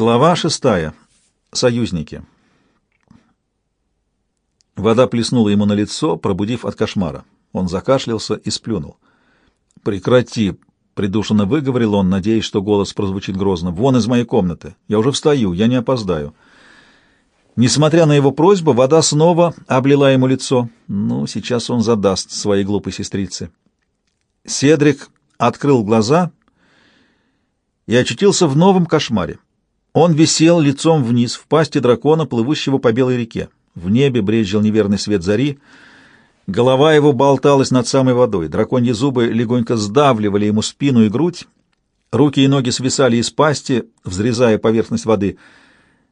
Глава шестая. Союзники. Вода плеснула ему на лицо, пробудив от кошмара. Он закашлялся и сплюнул. «Прекрати!» — придушенно выговорил он, надеясь, что голос прозвучит грозно. «Вон из моей комнаты! Я уже встаю, я не опоздаю!» Несмотря на его просьбу, вода снова облила ему лицо. Ну, сейчас он задаст своей глупой сестрице. Седрик открыл глаза и очутился в новом кошмаре. Он висел лицом вниз в пасти дракона, плывущего по белой реке. В небе брезжил неверный свет зари. Голова его болталась над самой водой. Драконьи зубы легонько сдавливали ему спину и грудь. Руки и ноги свисали из пасти, взрезая поверхность воды.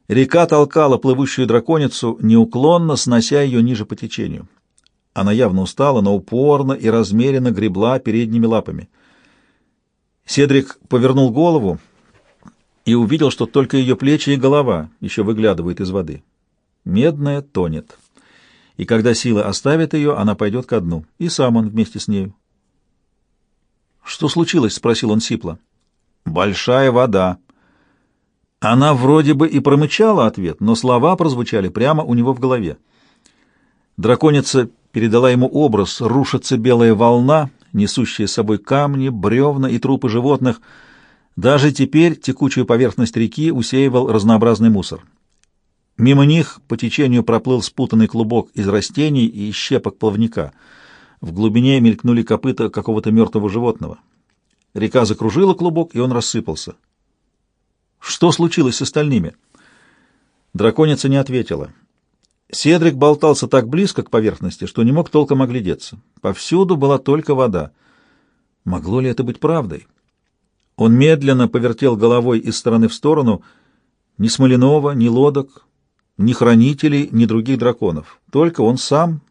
Река толкала плывущую драконицу, неуклонно снося ее ниже по течению. Она явно устала, но упорно и размеренно гребла передними лапами. Седрик повернул голову и увидел, что только ее плечи и голова еще выглядывают из воды. Медная тонет. И когда силы оставят ее, она пойдет ко дну, и сам он вместе с нею. «Что случилось?» — спросил он сипло. «Большая вода». Она вроде бы и промычала ответ, но слова прозвучали прямо у него в голове. Драконица передала ему образ «рушится белая волна», несущая с собой камни, бревна и трупы животных — даже теперь текучую поверхность реки усеивал разнообразный мусор. Мимо них по течению проплыл спутанный клубок из растений и щепок плавника. В глубине мелькнули копыта какого-то мертвого животного. Река закружила клубок, и он рассыпался. Что случилось с остальными? Драконица не ответила. Седрик болтался так близко к поверхности, что не мог толком оглядеться. Повсюду была только вода. Могло ли это быть правдой? Он медленно повертел головой из стороны в сторону. Ни Смоленова, ни лодок, ни хранителей, ни других драконов. Только он сам,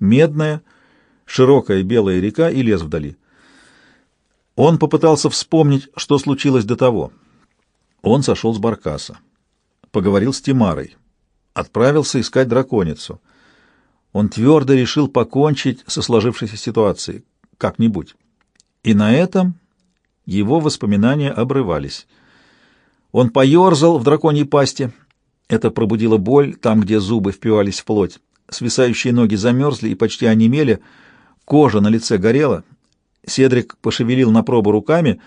медная, широкая белая река и лес вдали. Он попытался вспомнить, что случилось до того. Он сошел с Баркаса, поговорил с Тимарой, отправился искать драконицу. Он твердо решил покончить со сложившейся ситуацией, как-нибудь. И на этом его воспоминания обрывались. Он поерзал в драконьей пасти. Это пробудило боль там, где зубы впивались в плоть. Свисающие ноги замерзли и почти онемели. Кожа на лице горела. Седрик пошевелил на пробу руками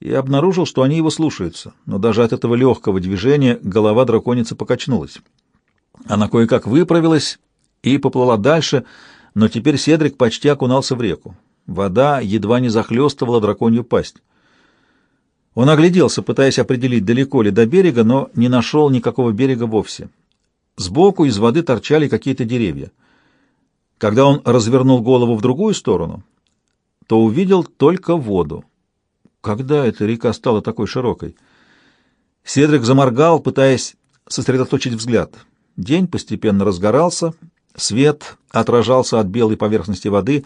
и обнаружил, что они его слушаются. Но даже от этого легкого движения голова драконицы покачнулась. Она кое-как выправилась и поплыла дальше, но теперь Седрик почти окунался в реку. Вода едва не захлестывала драконью пасть. Он огляделся, пытаясь определить, далеко ли до берега, но не нашел никакого берега вовсе. Сбоку из воды торчали какие-то деревья. Когда он развернул голову в другую сторону, то увидел только воду. Когда эта река стала такой широкой? Седрик заморгал, пытаясь сосредоточить взгляд. День постепенно разгорался, свет отражался от белой поверхности воды.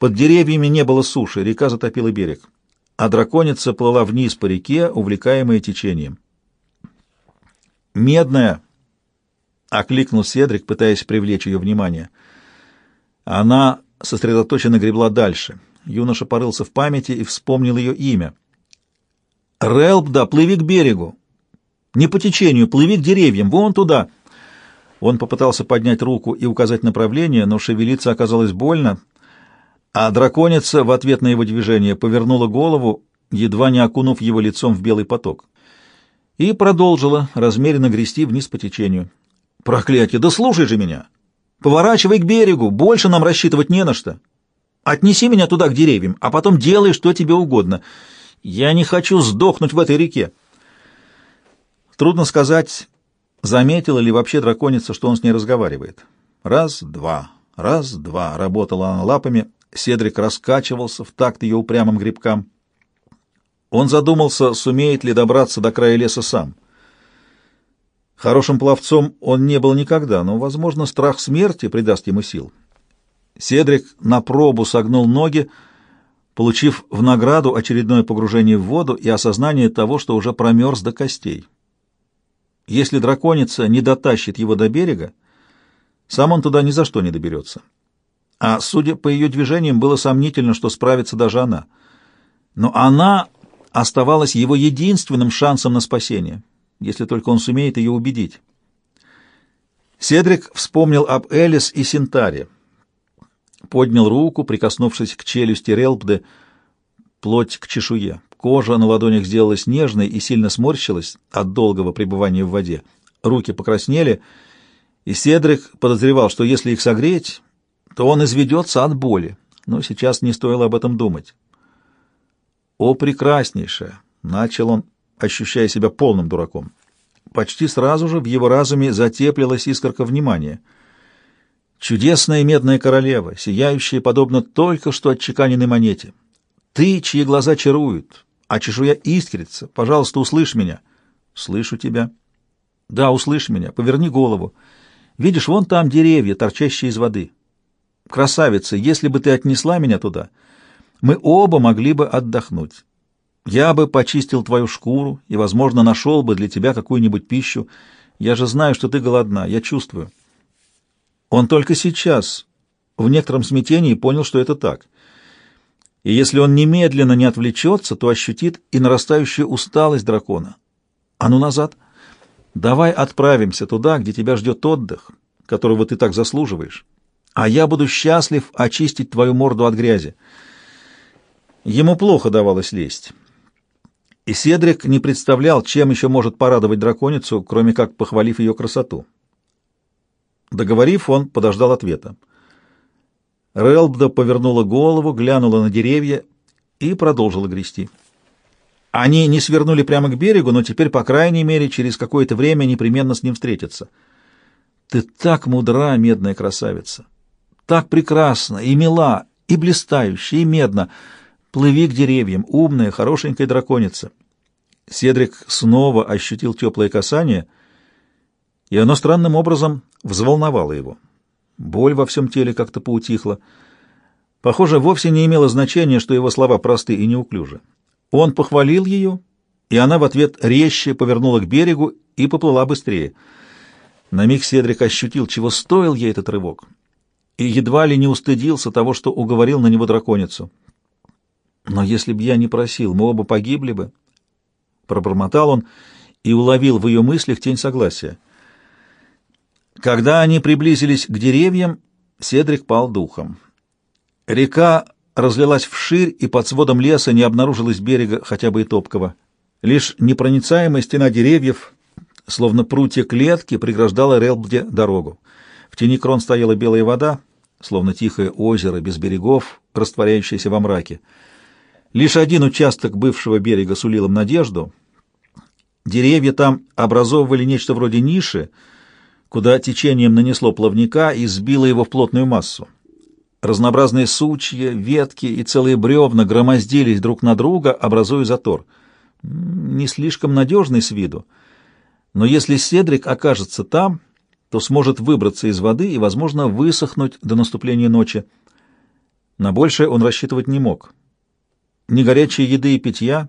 Под деревьями не было суши, река затопила берег а драконица плыла вниз по реке, увлекаемая течением. «Медная!» — окликнул Седрик, пытаясь привлечь ее внимание. Она сосредоточенно гребла дальше. Юноша порылся в памяти и вспомнил ее имя. «Релбда, плыви к берегу! Не по течению, плыви к деревьям, вон туда!» Он попытался поднять руку и указать направление, но шевелиться оказалось больно, а драконица в ответ на его движение повернула голову, едва не окунув его лицом в белый поток, и продолжила размеренно грести вниз по течению. «Проклятие! Да слушай же меня! Поворачивай к берегу, больше нам рассчитывать не на что. Отнеси меня туда, к деревьям, а потом делай, что тебе угодно. Я не хочу сдохнуть в этой реке». Трудно сказать, заметила ли вообще драконица, что он с ней разговаривает. Раз, два, раз, два, работала она лапами, Седрик раскачивался в такт ее упрямым грибкам. Он задумался, сумеет ли добраться до края леса сам. Хорошим пловцом он не был никогда, но, возможно, страх смерти придаст ему сил. Седрик на пробу согнул ноги, получив в награду очередное погружение в воду и осознание того, что уже промерз до костей. Если драконица не дотащит его до берега, сам он туда ни за что не доберется а, судя по ее движениям, было сомнительно, что справится даже она. Но она оставалась его единственным шансом на спасение. если только он сумеет ее убедить. Седрик вспомнил об Элис и Синтаре. Поднял руку, прикоснувшись к челюсти Релпды, плоть к чешуе. Кожа на ладонях сделалась нежной и сильно сморщилась от долгого пребывания в воде. Руки покраснели, и Седрик подозревал, что если их согреть, то он изведется от боли, но сейчас не стоило об этом думать. «О, прекраснейшая!» — начал он, ощущая себя полным дураком. Почти сразу же в его разуме затеплилась искорка внимания. Чудесная медная королева, сияющая подобно только что отчеканенной монете. Ты, чьи глаза чаруют, а чешуя искрится, пожалуйста, услышь меня. Слышу тебя. Да, услышь меня, поверни голову. Видишь, вон там деревья, торчащие из воды. Красавица, если бы ты отнесла меня туда, мы оба могли бы отдохнуть. Я бы почистил твою шкуру и, возможно, нашел бы для тебя какую-нибудь пищу. Я же знаю, что ты голодна, я чувствую. Он только сейчас, в некотором смятении, понял, что это так — и если он немедленно не отвлечется, то ощутит и нарастающую усталость дракона. А ну назад. Давай отправимся туда, где тебя ждет отдых, которого ты так заслуживаешь. А я буду счастлив очистить твою морду от грязи. Ему плохо давалось лезть. И Седрик не представлял, чем еще может порадовать драконицу, кроме как похвалив ее красоту. Договорив, он подождал ответа. Релбда повернула голову, глянула на деревья и продолжила грести. Они не свернули прямо к берегу, но теперь, по крайней мере, через какое-то время непременно с ним встретятся. «Ты так мудра, медная красавица! Так прекрасна и мила, и блистающая, и медна! Плыви к деревьям, умная, хорошенькая драконица!» Седрик снова ощутил теплое касание, и оно странным образом взволновало его. Боль во всем теле как-то поутихла. Похоже, вовсе не имело значения, что его слова просты и неуклюжи. Он похвалил ее, и она в ответ резче повернула к берегу и поплыла быстрее. На миг Седрик ощутил, чего стоил ей этот рывок, и едва ли не устыдился того, что уговорил на него драконицу. «Но если б я не просил, мы оба погибли бы», — пробормотал он и уловил в ее мыслях тень согласия. Когда они приблизились к деревьям, Седрик пал духом. Река разлилась вширь, и под сводом леса не обнаружилось берега хотя бы и топкого. Лишь непроницаемая стена деревьев, словно прутья клетки, преграждала Релбде дорогу. В тени крон стояла белая вода, словно тихое озеро без берегов, растворяющееся во мраке. Лишь один участок бывшего берега сулил им надежду. Деревья там образовывали нечто вроде ниши, куда течением нанесло плавника и сбило его в плотную массу. Разнообразные сучья, ветки и целые бревна громоздились друг на друга, образуя затор. Не слишком надежный с виду, но если Седрик окажется там, то сможет выбраться из воды и, возможно, высохнуть до наступления ночи. На большее он рассчитывать не мог. Ни горячей еды и питья,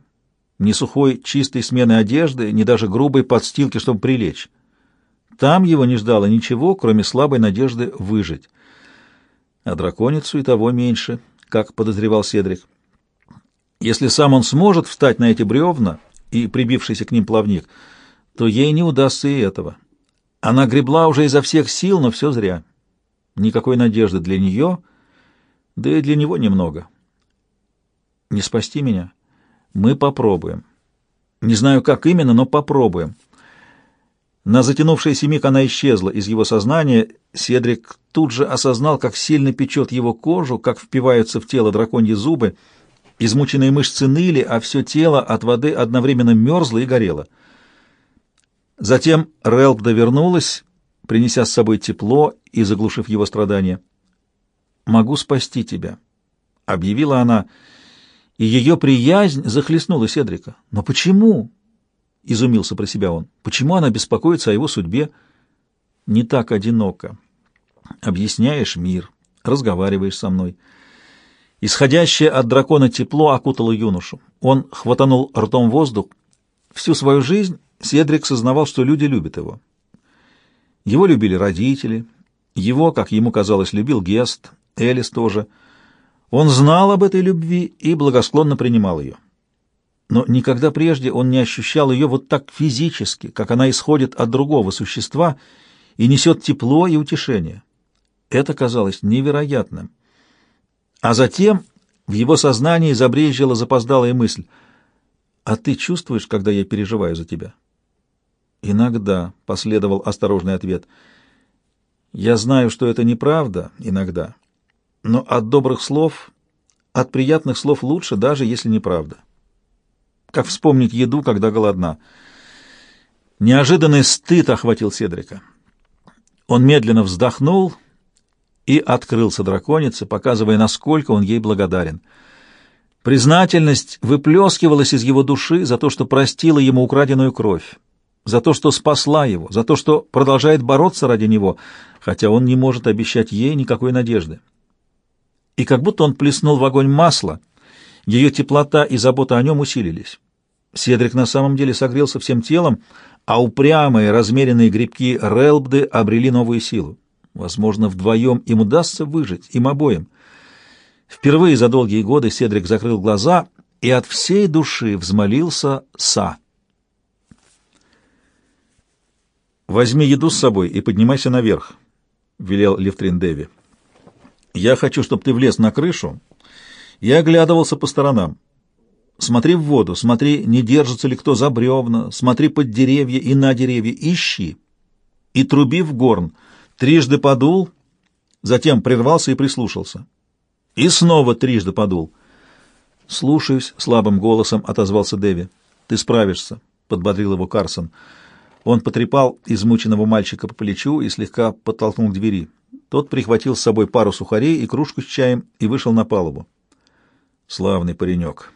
ни сухой чистой смены одежды, ни даже грубой подстилки, чтобы прилечь. Там его не ждало ничего, кроме слабой надежды выжить. А драконицу и того меньше, как подозревал Седрик. Если сам он сможет встать на эти бревна и прибившийся к ним плавник, то ей не удастся и этого. Она гребла уже изо всех сил, но все зря. Никакой надежды для нее, да и для него немного. Не спасти меня? Мы попробуем. Не знаю, как именно, но попробуем. На затянувшийся миг она исчезла из его сознания. Седрик тут же осознал, как сильно печет его кожу, как впиваются в тело драконьи зубы. Измученные мышцы ныли, а все тело от воды одновременно мерзло и горело. Затем Релпда вернулась, принеся с собой тепло и заглушив его страдания. «Могу спасти тебя», — объявила она, и ее приязнь захлестнула Седрика. «Но почему?» — изумился про себя он. «Почему она беспокоится о его судьбе?» «Не так одиноко. Объясняешь мир, разговариваешь со мной». Исходящее от дракона тепло окутало юношу. Он хватанул ртом воздух. Всю свою жизнь Седрик сознавал, что люди любят его. Его любили родители, его, как ему казалось, любил Гест, Элис тоже. Он знал об этой любви и благосклонно принимал ее. но никогда прежде он не ощущал ее вот так физически, как она исходит от другого существа и несет тепло и утешение. Это казалось невероятным. А затем в его сознании забрежила запоздалая мысль. «А ты чувствуешь, когда я переживаю за тебя?» «Иногда», — последовал осторожный ответ. «Я знаю, что это неправда, иногда, но от добрых слов, от приятных слов лучше, даже если неправда. Как вспомнить еду, когда голодна?» Неожиданный стыд охватил Седрика. Он медленно вздохнул и открылся драконице, показывая, насколько он ей благодарен. Признательность выплескивалась из его души за то, что простила ему украденную кровь, за то, что спасла его, за то, что продолжает бороться ради него, хотя он не может обещать ей никакой надежды. И как будто он плеснул в огонь масла, ее теплота и забота о нем усилились. Седрик на самом деле согрелся всем телом, а упрямые, размеренные грибки Релбды обрели новую силу. Возможно, вдвоем им удастся выжить, им обоим. Впервые за долгие годы Седрик закрыл глаза и от всей души взмолился Са. «Возьми еду с собой и поднимайся наверх», — велел Левтрин Деви. «Я хочу, чтобы ты влез на крышу и оглядывался по сторонам. Смотри в воду, смотри, не держится ли кто за бревна, смотри под деревья и на деревья, ищи. И труби в горн. Трижды подул, затем прервался и прислушался. И снова трижды подул. «Слушаюсь», — слабым голосом отозвался Дэви. «Ты справишься», — подбодрил его Карсон. Он потрепал измученного мальчика по плечу и слегка подтолкнул к двери. Тот прихватил с собой пару сухарей и кружку с чаем и вышел на палубу. «Славный паренек.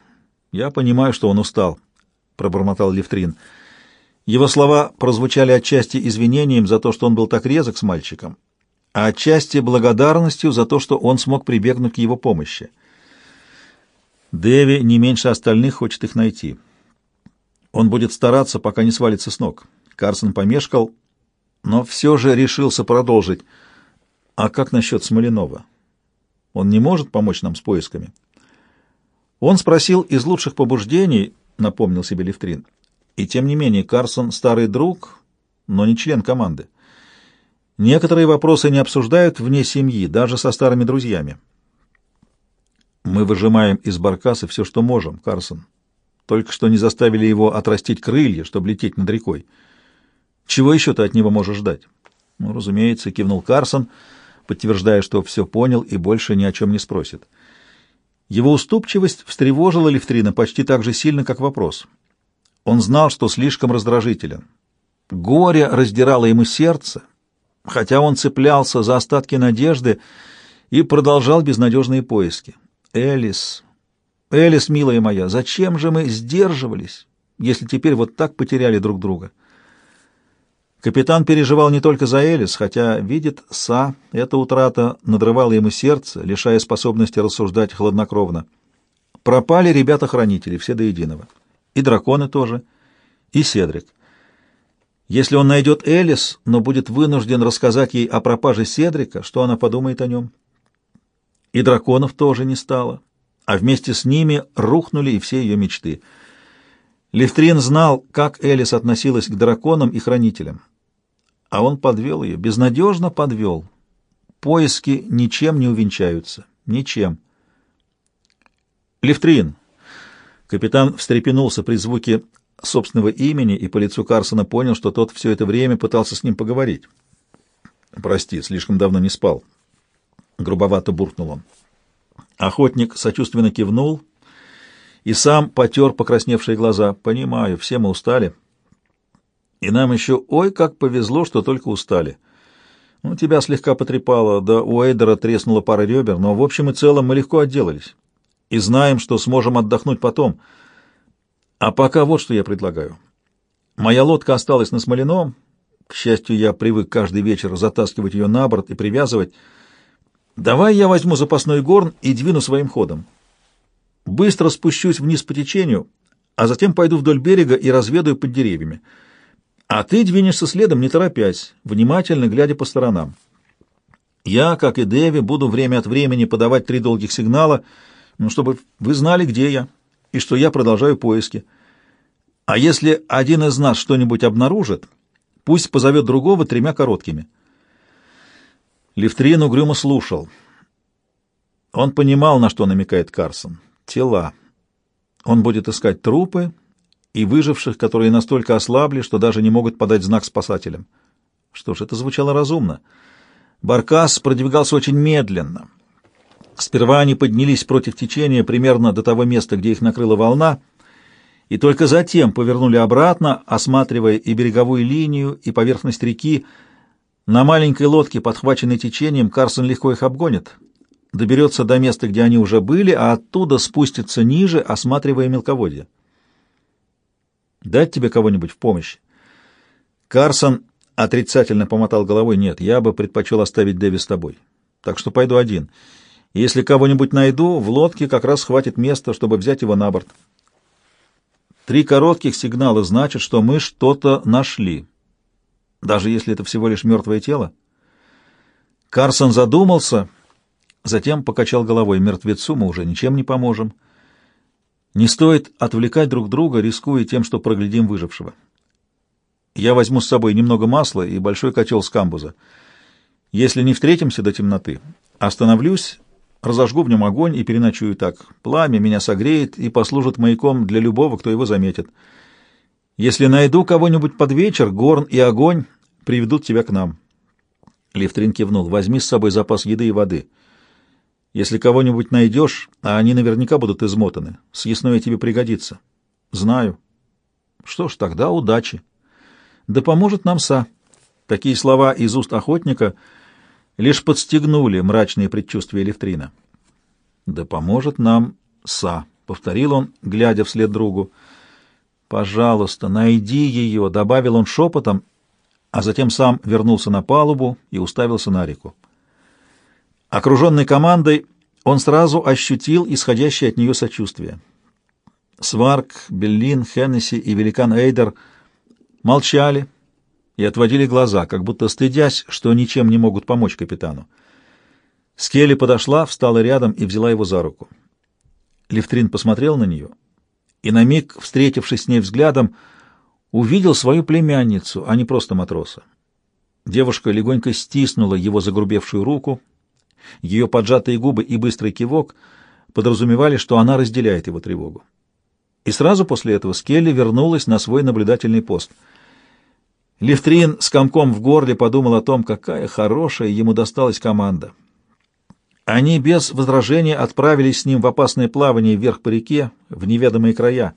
Я понимаю, что он устал», — пробормотал Левтрин. Его слова прозвучали отчасти извинением за то, что он был так резок с мальчиком, а отчасти благодарностью за то, что он смог прибегнуть к его помощи. Дэви не меньше остальных хочет их найти. Он будет стараться, пока не свалится с ног. Карсон помешкал, но все же решился продолжить. А как насчет Смоленова? Он не может помочь нам с поисками? Он спросил из лучших побуждений, напомнил себе Левтрин. И тем не менее, Карсон — старый друг, но не член команды. Некоторые вопросы не обсуждают вне семьи, даже со старыми друзьями. Мы выжимаем из Баркаса все, что можем, Карсон. Только что не заставили его отрастить крылья, чтобы лететь над рекой. Чего еще ты от него можешь ждать? Ну, разумеется, кивнул Карсон, подтверждая, что все понял и больше ни о чем не спросит. Его уступчивость встревожила Левтрина почти так же сильно, как вопрос — он знал, что слишком раздражителен. Горе раздирало ему сердце, хотя он цеплялся за остатки надежды и продолжал безнадежные поиски. «Элис, Элис, милая моя, зачем же мы сдерживались, если теперь вот так потеряли друг друга?» Капитан переживал не только за Элис, хотя, видит, Са, эта утрата надрывала ему сердце, лишая способности рассуждать хладнокровно. Пропали ребята-хранители, все до единого и драконы тоже, и Седрик. Если он найдет Элис, но будет вынужден рассказать ей о пропаже Седрика, что она подумает о нем? И драконов тоже не стало, а вместе с ними рухнули и все ее мечты. Левтрин знал, как Элис относилась к драконам и хранителям. А он подвел ее, безнадежно подвел. Поиски ничем не увенчаются. Ничем. Левтрин, Капитан встрепенулся при звуке собственного имени и по лицу Карсона понял, что тот все это время пытался с ним поговорить. «Прости, слишком давно не спал», — грубовато буркнул он. Охотник сочувственно кивнул и сам потер покрасневшие глаза. «Понимаю, все мы устали. И нам еще ой как повезло, что только устали. Ну, тебя слегка потрепало, да у Эйдера треснула пара ребер, но в общем и целом мы легко отделались и знаем, что сможем отдохнуть потом. А пока вот что я предлагаю. Моя лодка осталась на Смоленом. К счастью, я привык каждый вечер затаскивать ее на борт и привязывать. Давай я возьму запасной горн и двину своим ходом. Быстро спущусь вниз по течению, а затем пойду вдоль берега и разведаю под деревьями. А ты двинешься следом, не торопясь, внимательно глядя по сторонам. Я, как и Дэви, буду время от времени подавать три долгих сигнала — ну, чтобы вы знали, где я, и что я продолжаю поиски. А если один из нас что-нибудь обнаружит, пусть позовет другого тремя короткими. Левтрин угрюмо слушал. Он понимал, на что намекает Карсон. Тела. Он будет искать трупы и выживших, которые настолько ослабли, что даже не могут подать знак спасателям. Что ж, это звучало разумно. Баркас продвигался очень медленно. Сперва они поднялись против течения примерно до того места, где их накрыла волна, и только затем повернули обратно, осматривая и береговую линию, и поверхность реки. На маленькой лодке, подхваченной течением, Карсон легко их обгонит. Доберется до места, где они уже были, а оттуда спустится ниже, осматривая мелководье. «Дать тебе кого-нибудь в помощь?» Карсон отрицательно помотал головой. «Нет, я бы предпочел оставить Дэви с тобой. Так что пойду один. Если кого-нибудь найду, в лодке как раз хватит места, чтобы взять его на борт». Три коротких сигнала значат, что мы что-то нашли, даже если это всего лишь мертвое тело. Карсон задумался, затем покачал головой. Мертвецу мы уже ничем не поможем. Не стоит отвлекать друг друга, рискуя тем, что проглядим выжившего. Я возьму с собой немного масла и большой котел с камбуза. Если не встретимся до темноты, остановлюсь Разожгу в нем огонь и переночую так. Пламя меня согреет и послужит маяком для любого, кто его заметит. Если найду кого-нибудь под вечер, горн и огонь приведут тебя к нам. Левтрин кивнул. Возьми с собой запас еды и воды. Если кого-нибудь найдешь, а они наверняка будут измотаны, съестное тебе пригодится. Знаю. Что ж, тогда удачи. Да поможет нам Са. Такие слова из уст охотника — лишь подстегнули мрачные предчувствия Левтрина. «Да поможет нам Са», — повторил он, глядя вслед другу. «Пожалуйста, найди ее», — добавил он шепотом, а затем сам вернулся на палубу и уставился на реку. Окруженный командой, он сразу ощутил исходящее от нее сочувствие. Сварк, Беллин, Хеннесси и великан Эйдер молчали, и отводили глаза, как будто стыдясь, что ничем не могут помочь капитану. Скелли подошла, встала рядом и взяла его за руку. Левтрин посмотрел на нее и, на миг, встретившись с ней взглядом, увидел свою племянницу, а не просто матроса. Девушка легонько стиснула его загрубевшую руку, ее поджатые губы и быстрый кивок подразумевали, что она разделяет его тревогу. И сразу после этого Скелли вернулась на свой наблюдательный пост — Левтрин с комком в горле подумал о том, какая хорошая ему досталась команда. Они без возражения отправились с ним в опасное плавание вверх по реке, в неведомые края.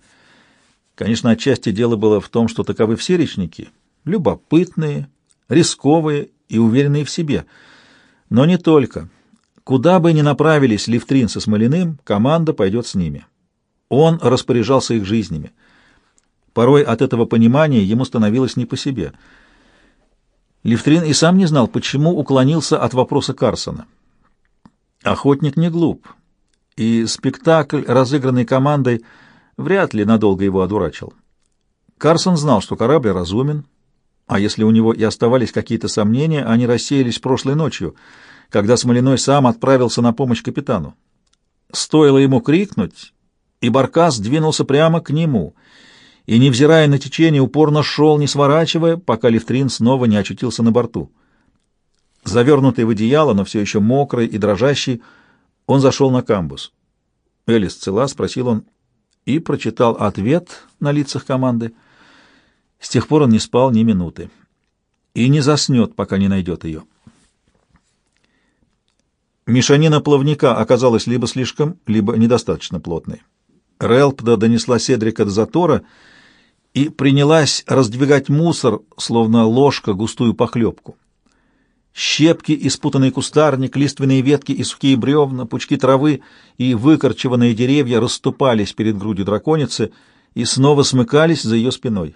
Конечно, отчасти дело было в том, что таковы все речники, любопытные, рисковые и уверенные в себе. Но не только. Куда бы ни направились Левтрин со Смолиным, команда пойдет с ними. Он распоряжался их жизнями. Порой от этого понимания ему становилось не по себе. Левтрин и сам не знал, почему уклонился от вопроса Карсона. Охотник не глуп, и спектакль, разыгранный командой, вряд ли надолго его одурачил. Карсон знал, что корабль разумен, а если у него и оставались какие-то сомнения, они рассеялись прошлой ночью, когда Смолиной сам отправился на помощь капитану. Стоило ему крикнуть, и Баркас двинулся прямо к нему — и, невзирая на течение, упорно шел, не сворачивая, пока Левтрин снова не очутился на борту. Завернутый в одеяло, но все еще мокрый и дрожащий, он зашел на камбус. «Элис цела?» — спросил он, и прочитал ответ на лицах команды. С тех пор он не спал ни минуты и не заснет, пока не найдет ее. Мешанина плавника оказалась либо слишком, либо недостаточно плотной. Релпда донесла Седрика до затора — и принялась раздвигать мусор, словно ложка, густую похлебку. Щепки, испутанный кустарник, лиственные ветки и сухие бревна, пучки травы и выкорчеванные деревья расступались перед грудью драконицы и снова смыкались за ее спиной.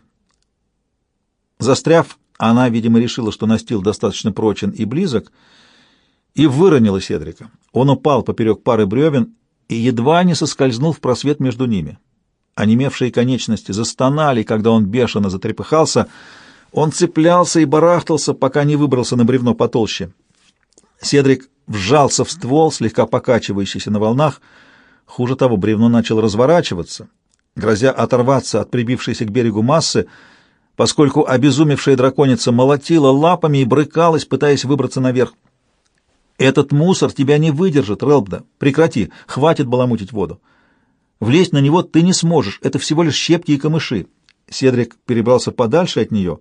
Застряв, она, видимо, решила, что настил достаточно прочен и близок, и выронила Седрика. Он упал поперек пары бревен и едва не соскользнул в просвет между ними. Онемевшие конечности застонали, когда он бешено затрепыхался. Он цеплялся и барахтался, пока не выбрался на бревно потолще. Седрик вжался в ствол, слегка покачивающийся на волнах. Хуже того, бревно начало разворачиваться, грозя оторваться от прибившейся к берегу массы, поскольку обезумевшая драконица молотила лапами и брыкалась, пытаясь выбраться наверх. «Этот мусор тебя не выдержит, Релбда. Прекрати, хватит баламутить воду. Влезть на него ты не сможешь, это всего лишь щепки и камыши». Седрик перебрался подальше от нее,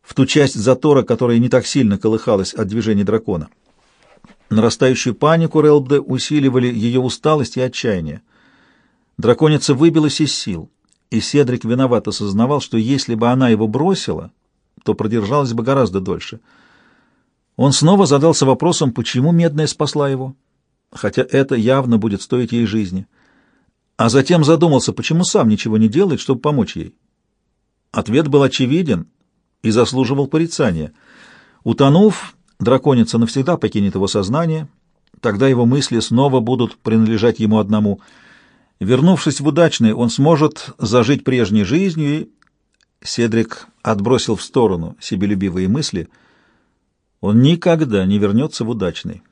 в ту часть затора, которая не так сильно колыхалась от движения дракона. Нарастающую панику Релбда усиливали ее усталость и отчаяние. Драконица выбилась из сил, и Седрик виновато осознавал, что если бы она его бросила, то продержалась бы гораздо дольше. Он снова задался вопросом, почему Медная спасла его, хотя это явно будет стоить ей жизни. А затем задумался, почему сам ничего не делает, чтобы помочь ей. Ответ был очевиден и заслуживал порицания. Утонув, драконица навсегда покинет его сознание, тогда его мысли снова будут принадлежать ему одному. Вернувшись в удачный, он сможет зажить прежней жизнью, и... Седрик отбросил в сторону себелюбивые мысли. Он никогда не вернется в удачный.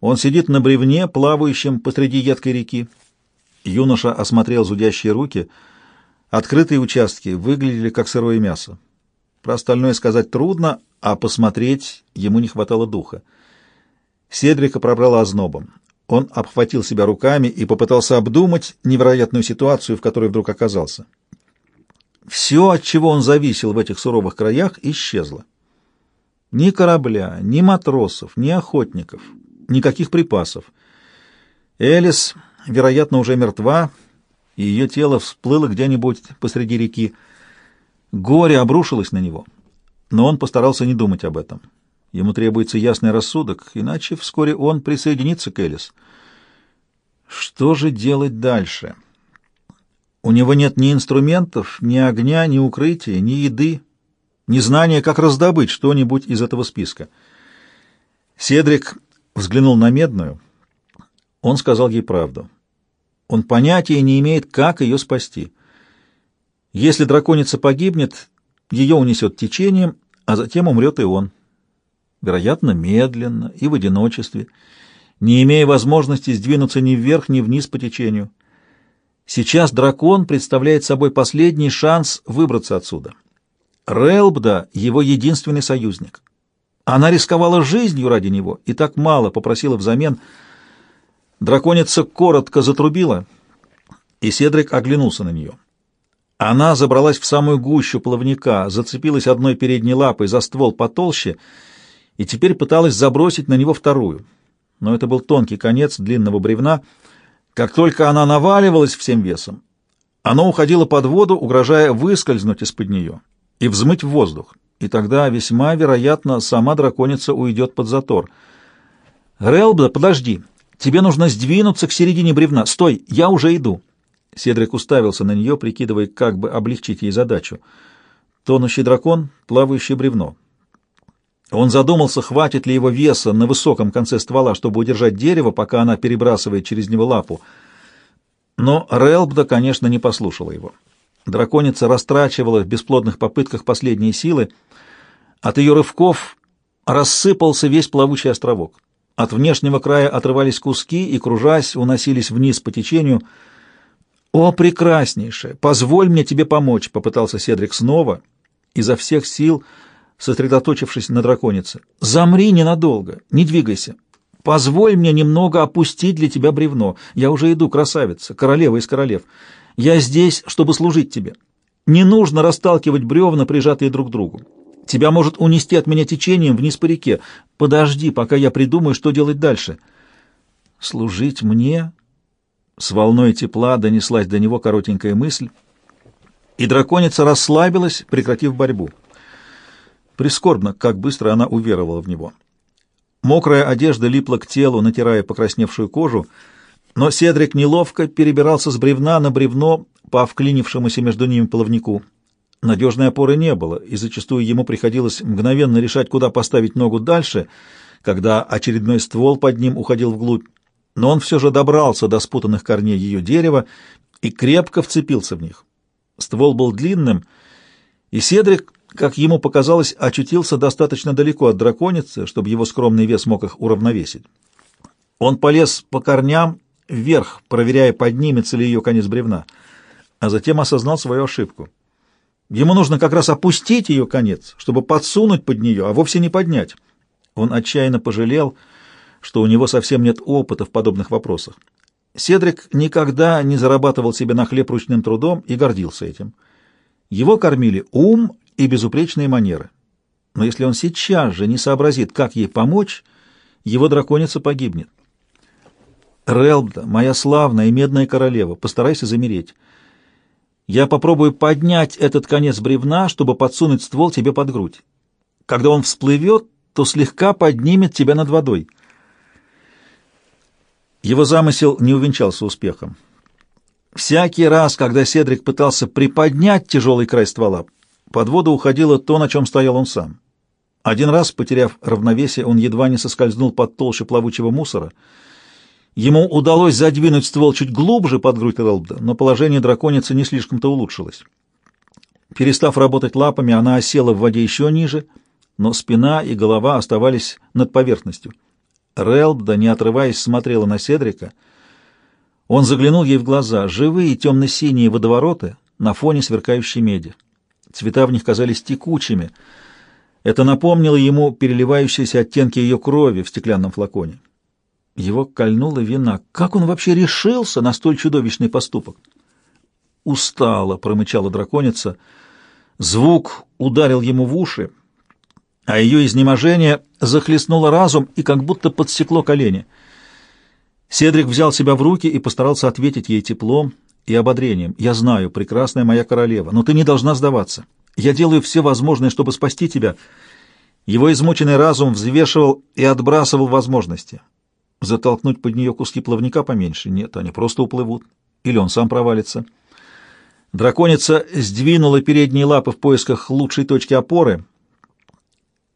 Он сидит на бревне, плавающем посреди едкой реки. Юноша осмотрел зудящие руки. Открытые участки выглядели как сырое мясо. Про остальное сказать трудно, а посмотреть ему не хватало духа. Седрика пробрала ознобом. Он обхватил себя руками и попытался обдумать невероятную ситуацию, в которой вдруг оказался. Все, от чего он зависел в этих суровых краях, исчезло. Ни корабля, ни матросов, ни охотников, никаких припасов. Элис, вероятно, уже мертва, и ее тело всплыло где-нибудь посреди реки. Горе обрушилось на него — но он постарался не думать об этом. Ему требуется ясный рассудок, иначе вскоре он присоединится к Элис. Что же делать дальше? У него нет ни инструментов, ни огня, ни укрытия, ни еды, ни знания, как раздобыть что-нибудь из этого списка. Седрик взглянул на Медную. Он сказал ей правду. Он понятия не имеет, как ее спасти. Если драконица погибнет, ее унесет течением, а затем умрет и он. Вероятно, медленно и в одиночестве, не имея возможности сдвинуться ни вверх, ни вниз по течению. Сейчас дракон представляет собой последний шанс выбраться отсюда. Релбда — его единственный союзник. Она рисковала жизнью ради него и так мало попросила взамен. Драконица коротко затрубила, и Седрик оглянулся на нее. Она забралась в самую гущу плавника, зацепилась одной передней лапой за ствол потолще и теперь пыталась забросить на него вторую. Но это был тонкий конец длинного бревна. Как только она наваливалась всем весом, оно уходило под воду, угрожая выскользнуть из-под нее и взмыть в воздух. И тогда весьма вероятно сама драконица уйдет под затор. «Релбда, подожди! Тебе нужно сдвинуться к середине бревна. Стой, я уже иду!» Седрик уставился на нее, прикидывая, как бы облегчить ей задачу. Тонущий дракон, плавающее бревно. Он задумался, хватит ли его веса на высоком конце ствола, чтобы удержать дерево, пока она перебрасывает через него лапу. Но Релбда, конечно, не послушала его. Драконица растрачивала в бесплодных попытках последние силы. От ее рывков рассыпался весь плавучий островок. От внешнего края отрывались куски и, кружась, уносились вниз по течению — «О, прекраснейшая! Позволь мне тебе помочь!» — попытался Седрик снова, изо всех сил сосредоточившись на драконице. «Замри ненадолго, не двигайся. Позволь мне немного опустить для тебя бревно. Я уже иду, красавица, королева из королев. Я здесь, чтобы служить тебе. Не нужно расталкивать бревна, прижатые друг к другу. Тебя может унести от меня течением вниз по реке. Подожди, пока я придумаю, что делать дальше». «Служить мне?» С волной тепла донеслась до него коротенькая мысль, и драконица расслабилась, прекратив борьбу. Прискорбно, как быстро она уверовала в него. Мокрая одежда липла к телу, натирая покрасневшую кожу, но Седрик неловко перебирался с бревна на бревно по вклинившемуся между ними плавнику. Надежной опоры не было, и зачастую ему приходилось мгновенно решать, куда поставить ногу дальше, когда очередной ствол под ним уходил вглубь но он все же добрался до спутанных корней ее дерева и крепко вцепился в них. Ствол был длинным, и Седрик, как ему показалось, очутился достаточно далеко от драконицы, чтобы его скромный вес мог их уравновесить. Он полез по корням, вверх, проверяя, поднимется ли ее конец бревна, а затем осознал свою ошибку. Ему нужно как раз опустить ее конец, чтобы подсунуть под нее, а вовсе не поднять. Он отчаянно пожалел, что у него совсем нет опыта в подобных вопросах. Седрик никогда не зарабатывал себе на хлеб ручным трудом и гордился этим. Его кормили ум и безупречные манеры. Но если он сейчас же не сообразит, как ей помочь, его драконица погибнет. Релбда, моя славная и медная королева, постарайся замереть. Я попробую поднять этот конец бревна, чтобы подсунуть ствол тебе под грудь. Когда он всплывет, то слегка поднимет тебя над водой. Его замысел не увенчался успехом. Всякий раз, когда Седрик пытался приподнять тяжелый край ствола, под воду уходило то, на чем стоял он сам. Один раз, потеряв равновесие, он едва не соскользнул под толщу плавучего мусора. Ему удалось задвинуть ствол чуть глубже под грудь Релбда, но положение драконицы не слишком-то улучшилось. Перестав работать лапами, она осела в воде еще ниже, но спина и голова оставались над поверхностью. Релбда, не отрываясь, смотрела на Седрика. Он заглянул ей в глаза, живые темно-синие водовороты на фоне сверкающей меди. Цвета в них казались текучими. Это напомнило ему переливающиеся оттенки ее крови в стеклянном флаконе. Его кольнула вина. Как он вообще решился на столь чудовищный поступок? «Устала», — промычала драконица. Звук ударил ему в уши, а ее изнеможение захлестнуло разум и как будто подсекло колени. Седрик взял себя в руки и постарался ответить ей теплом и ободрением. «Я знаю, прекрасная моя королева, но ты не должна сдаваться. Я делаю все возможное, чтобы спасти тебя». Его измученный разум взвешивал и отбрасывал возможности. Затолкнуть под нее куски плавника поменьше? Нет, они просто уплывут. Или он сам провалится. Драконица сдвинула передние лапы в поисках лучшей точки опоры.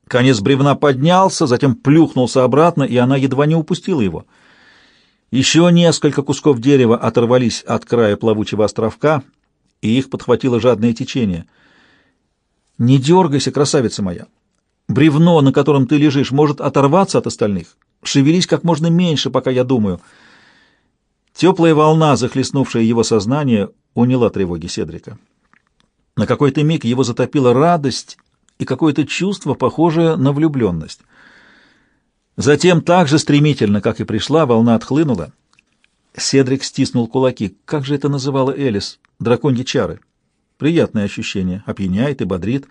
Конец бревна поднялся, затем плюхнулся обратно, и она едва не упустила его. Еще несколько кусков дерева оторвались от края плавучего островка, и их подхватило жадное течение. «Не дергайся, красавица моя! Бревно, на котором ты лежишь, может оторваться от остальных. Шевелись как можно меньше, пока я думаю». Теплая волна, захлестнувшая его сознание, уняла тревоги Седрика. На какой-то миг его затопила радость и какое-то чувство, похожее на влюбленность. Затем так же стремительно, как и пришла, волна отхлынула. Седрик стиснул кулаки. Как же это называла Элис? Драконьи чары. Приятное ощущение. Опьяняет и бодрит.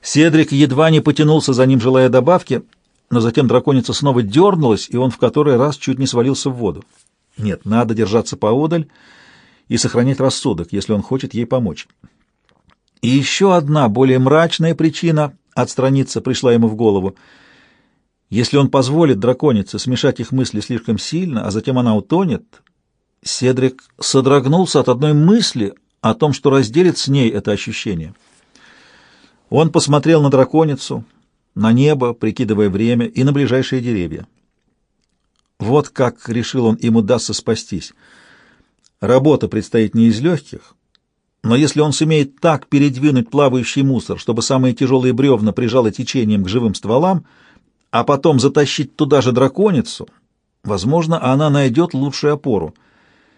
Седрик едва не потянулся за ним, желая добавки, но затем драконица снова дернулась, и он в который раз чуть не свалился в воду. Нет, надо держаться поодаль и сохранять рассудок, если он хочет ей помочь. И еще одна, более мрачная причина отстраниться пришла ему в голову — если он позволит драконице смешать их мысли слишком сильно, а затем она утонет, Седрик содрогнулся от одной мысли о том, что разделит с ней это ощущение. Он посмотрел на драконицу, на небо, прикидывая время, и на ближайшие деревья. Вот как, решил он, им удастся спастись. Работа предстоит не из легких, но если он сумеет так передвинуть плавающий мусор, чтобы самые тяжелые бревна прижало течением к живым стволам — а потом затащить туда же драконицу, возможно, она найдет лучшую опору —